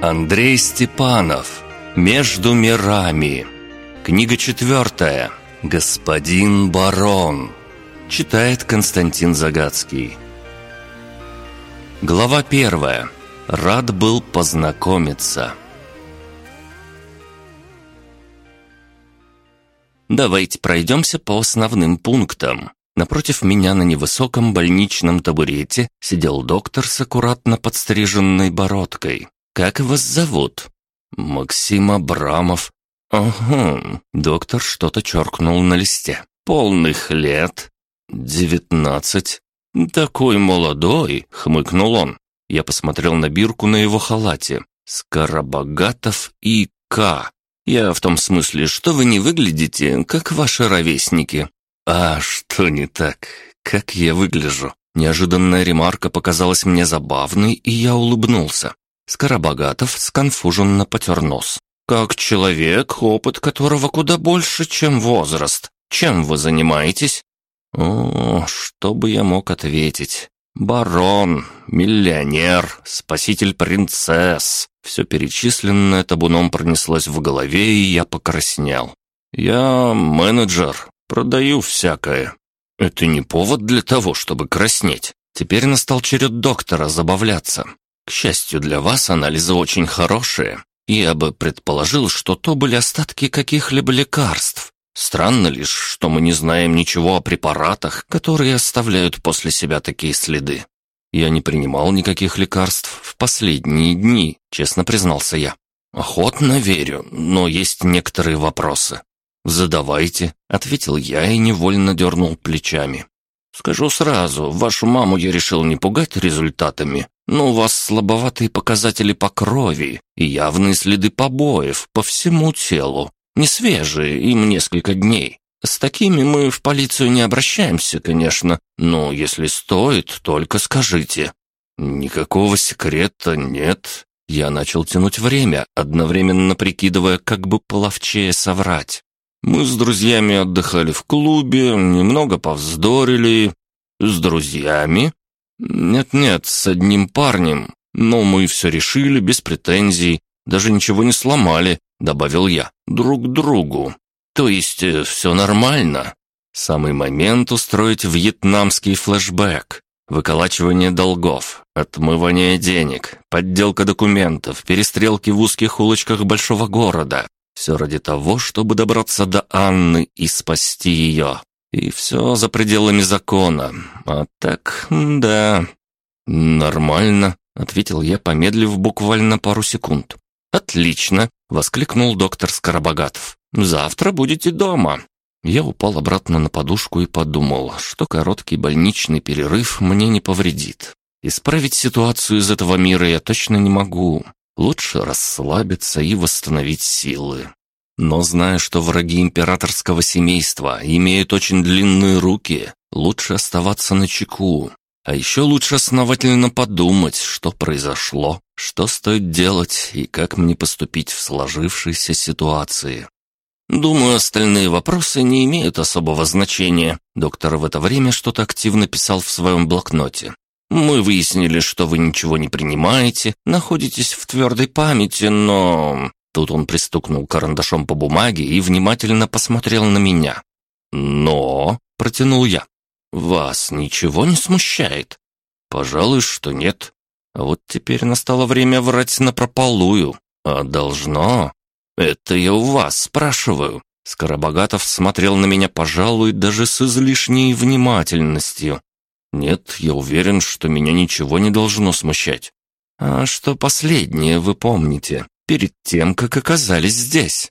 Андрей Степанов. Между мирами. Книга четвертая. Господин барон. Читает Константин Загадский. Глава первая. Рад был познакомиться. Давайте пройдемся по основным пунктам. Напротив меня на невысоком больничном табурете сидел доктор с аккуратно подстриженной бородкой. «Как вас зовут?» «Максим Абрамов». «Ага». Доктор что-то черкнул на листе. «Полных лет?» «Девятнадцать». «Такой молодой», — хмыкнул он. Я посмотрел на бирку на его халате. «Скоробогатов и К. Я в том смысле, что вы не выглядите, как ваши ровесники». «А что не так? Как я выгляжу?» Неожиданная ремарка показалась мне забавной, и я улыбнулся. Скоробогатов сконфуженно потер нос. «Как человек, опыт которого куда больше, чем возраст. Чем вы занимаетесь?» «О, что бы я мог ответить?» «Барон, миллионер, спаситель принцесс». Все перечисленное табуном пронеслось в голове, и я покраснел. «Я менеджер, продаю всякое». Это не повод для того, чтобы краснеть. Теперь настал черед доктора забавляться. К счастью для вас, анализы очень хорошие. Я бы предположил, что то были остатки каких-либо лекарств. Странно лишь, что мы не знаем ничего о препаратах, которые оставляют после себя такие следы. Я не принимал никаких лекарств в последние дни, честно признался я. Охотно верю, но есть некоторые вопросы. «Задавайте», — ответил я и невольно дернул плечами. «Скажу сразу, вашу маму я решил не пугать результатами, но у вас слабоватые показатели по крови и явные следы побоев по всему телу. Не свежие, им несколько дней. С такими мы в полицию не обращаемся, конечно, но если стоит, только скажите». «Никакого секрета нет». Я начал тянуть время, одновременно прикидывая, как бы половчее соврать. Мы с друзьями отдыхали в клубе, немного повздорили. С друзьями? «Нет-нет, с одним парнем. Но мы все решили без претензий, даже ничего не сломали», — добавил я, — «друг другу. То есть э, все нормально». Самый момент устроить вьетнамский флешбэк. Выколачивание долгов, отмывание денег, подделка документов, перестрелки в узких улочках большого города. Все ради того, чтобы добраться до Анны и спасти ее. И все за пределами закона. А так, да... «Нормально», — ответил я, помедлив буквально пару секунд. «Отлично», — воскликнул доктор Скоробогатов. «Завтра будете дома». Я упал обратно на подушку и подумал, что короткий больничный перерыв мне не повредит. Исправить ситуацию из этого мира я точно не могу. Лучше расслабиться и восстановить силы. Но зная, что враги императорского семейства имеют очень длинные руки, лучше оставаться на чеку. А еще лучше основательно подумать, что произошло, что стоит делать и как мне поступить в сложившейся ситуации. Думаю, остальные вопросы не имеют особого значения. Доктор в это время что-то активно писал в своем блокноте. Мы выяснили, что вы ничего не принимаете, находитесь в твердой памяти, но... Тут он пристукнул карандашом по бумаге и внимательно посмотрел на меня. «Но...» — протянул я. «Вас ничего не смущает?» «Пожалуй, что нет. А вот теперь настало время врать напропалую. А должно...» «Это я у вас спрашиваю». Скоробогатов смотрел на меня, пожалуй, даже с излишней внимательностью. «Нет, я уверен, что меня ничего не должно смущать». «А что последнее вы помните?» Перед тем, как оказались здесь?»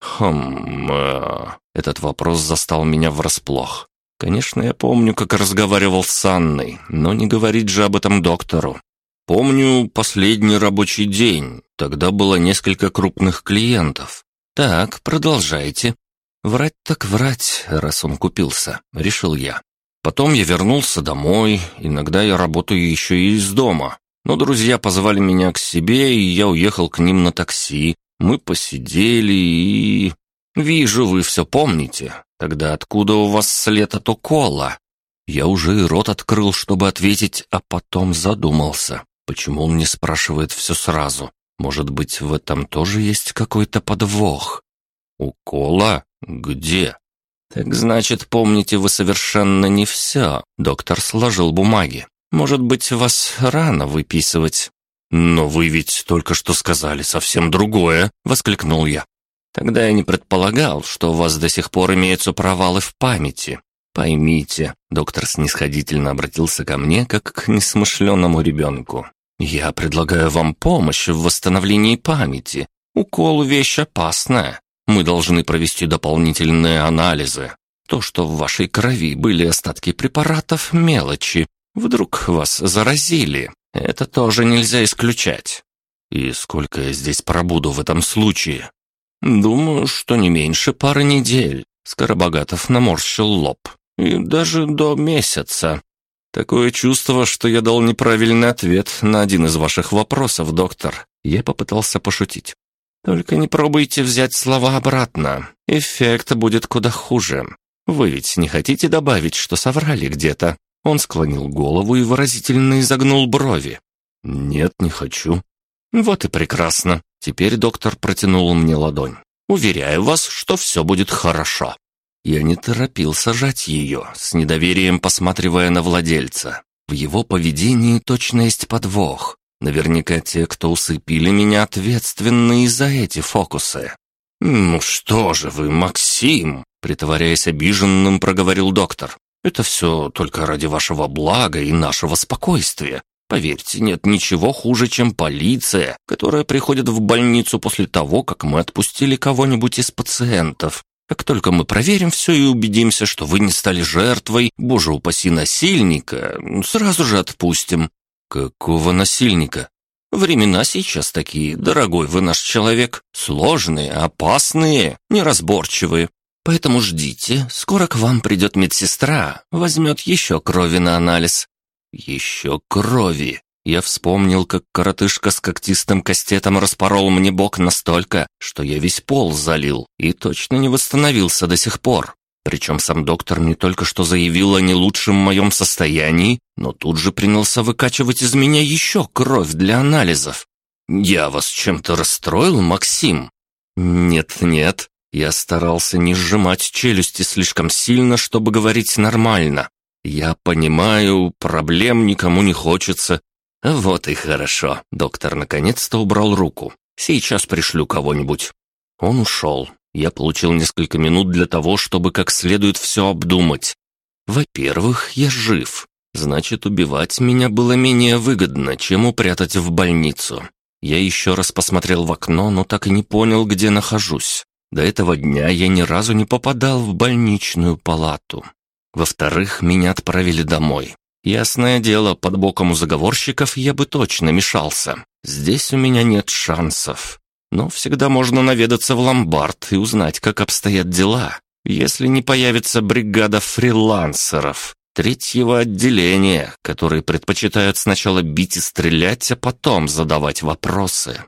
«Хм...» э, Этот вопрос застал меня врасплох. Конечно, я помню, как разговаривал с Анной, но не говорить же об этом доктору. Помню последний рабочий день. Тогда было несколько крупных клиентов. Так, продолжайте. Врать так врать, раз он купился, решил я. Потом я вернулся домой, иногда я работаю еще и из дома. Но друзья позвали меня к себе, и я уехал к ним на такси. Мы посидели и... «Вижу, вы все помните. Тогда откуда у вас след от укола?» Я уже и рот открыл, чтобы ответить, а потом задумался. Почему он не спрашивает все сразу? Может быть, в этом тоже есть какой-то подвох? Укола? Где? Так значит, помните вы совершенно не все. Доктор сложил бумаги. Может быть, вас рано выписывать? Но вы ведь только что сказали совсем другое, воскликнул я. Тогда я не предполагал, что у вас до сих пор имеются провалы в памяти. Поймите, доктор снисходительно обратился ко мне, как к несмышленному ребенку. Я предлагаю вам помощь в восстановлении памяти. Укол – вещь опасная. Мы должны провести дополнительные анализы. То, что в вашей крови были остатки препаратов – мелочи. Вдруг вас заразили. Это тоже нельзя исключать. И сколько я здесь пробуду в этом случае? Думаю, что не меньше пары недель. Скоробогатов наморщил лоб. И даже до месяца. Такое чувство, что я дал неправильный ответ на один из ваших вопросов, доктор. Я попытался пошутить. Только не пробуйте взять слова обратно. Эффект будет куда хуже. Вы ведь не хотите добавить, что соврали где-то?» Он склонил голову и выразительно изогнул брови. «Нет, не хочу». «Вот и прекрасно. Теперь доктор протянул мне ладонь. Уверяю вас, что все будет хорошо». Я не торопил сажать ее, с недоверием посматривая на владельца. В его поведении точно есть подвох. Наверняка те, кто усыпили меня, ответственны и за эти фокусы. «Ну что же вы, Максим!» Притворяясь обиженным, проговорил доктор. «Это все только ради вашего блага и нашего спокойствия. Поверьте, нет ничего хуже, чем полиция, которая приходит в больницу после того, как мы отпустили кого-нибудь из пациентов. Как только мы проверим все и убедимся, что вы не стали жертвой, боже упаси, насильника, сразу же отпустим. «Какого насильника?» «Времена сейчас такие, дорогой вы наш человек, сложные, опасные, неразборчивые. Поэтому ждите, скоро к вам придет медсестра, возьмет еще крови на анализ». «Еще крови!» Я вспомнил, как коротышка с когтистым кастетом распорол мне бок настолько, что я весь пол залил и точно не восстановился до сих пор. Причем сам доктор мне только что заявил о не лучшем моем состоянии, но тут же принялся выкачивать из меня еще кровь для анализов. «Я вас чем-то расстроил, Максим?» «Нет-нет». Я старался не сжимать челюсти слишком сильно, чтобы говорить нормально. «Я понимаю, проблем никому не хочется». «Вот и хорошо». Доктор наконец-то убрал руку. «Сейчас пришлю кого-нибудь». Он ушел я получил несколько минут для того, чтобы как следует все обдумать. Во-первых, я жив. Значит, убивать меня было менее выгодно, чем упрятать в больницу. Я еще раз посмотрел в окно, но так и не понял, где нахожусь. До этого дня я ни разу не попадал в больничную палату. Во-вторых, меня отправили домой. Ясное дело, под боком у заговорщиков я бы точно мешался. Здесь у меня нет шансов. Но всегда можно наведаться в ломбард и узнать, как обстоят дела, если не появится бригада фрилансеров третьего отделения, которые предпочитают сначала бить и стрелять, а потом задавать вопросы.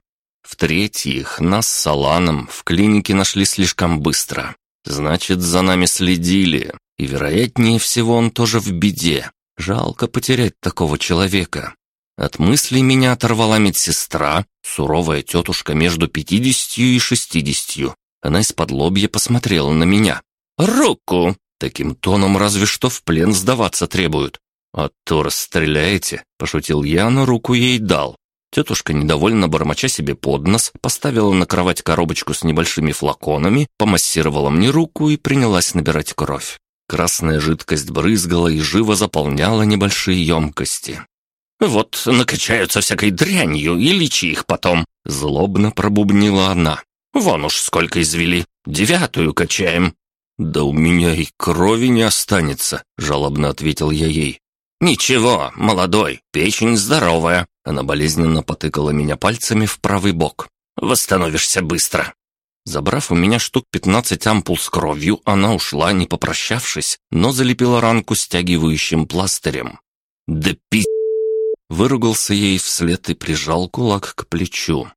В-третьих, нас с Аланом в клинике нашли слишком быстро. Значит, за нами следили, и, вероятнее всего, он тоже в беде. Жалко потерять такого человека. От мыслей меня оторвала медсестра, суровая тетушка между пятидесятью и шестидесятью. Она из-под лобья посмотрела на меня. «Руку!» Таким тоном разве что в плен сдаваться требуют. «А то расстреляете», — пошутил я, но руку ей дал. Тетушка, недовольно бормоча себе под нос, поставила на кровать коробочку с небольшими флаконами, помассировала мне руку и принялась набирать кровь. Красная жидкость брызгала и живо заполняла небольшие емкости. «Вот накачаются всякой дрянью и лечи их потом», — злобно пробубнила она. «Вон уж сколько извели, девятую качаем». «Да у меня и крови не останется», — жалобно ответил я ей. «Ничего, молодой, печень здоровая». Она болезненно потыкала меня пальцами в правый бок. «Восстановишься быстро». Забрав у меня штук пятнадцать ампул с кровью, она ушла, не попрощавшись, но залепила ранку стягивающим пластырем. «Да пи***!» Выругался ей вслед и прижал кулак к плечу.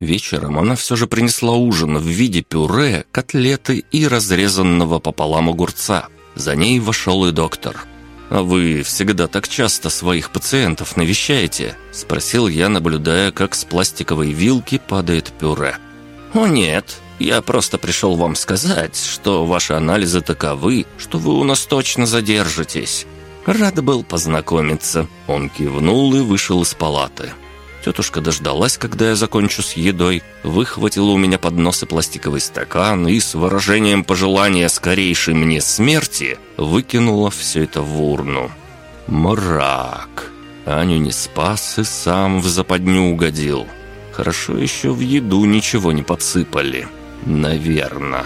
Вечером она все же принесла ужин в виде пюре, котлеты и разрезанного пополам огурца. За ней вошел и доктор. «А вы всегда так часто своих пациентов навещаете?» – спросил я, наблюдая, как с пластиковой вилки падает пюре. «О нет, я просто пришел вам сказать, что ваши анализы таковы, что вы у нас точно задержитесь. Рад был познакомиться». Он кивнул и вышел из палаты. Тетушка дождалась, когда я закончу с едой, выхватила у меня под носа пластиковый стакан и с выражением пожелания скорейшей мне смерти выкинула все это в урну. Мрак. Аню не спас и сам в западню угодил. Хорошо еще в еду ничего не подсыпали. Наверное.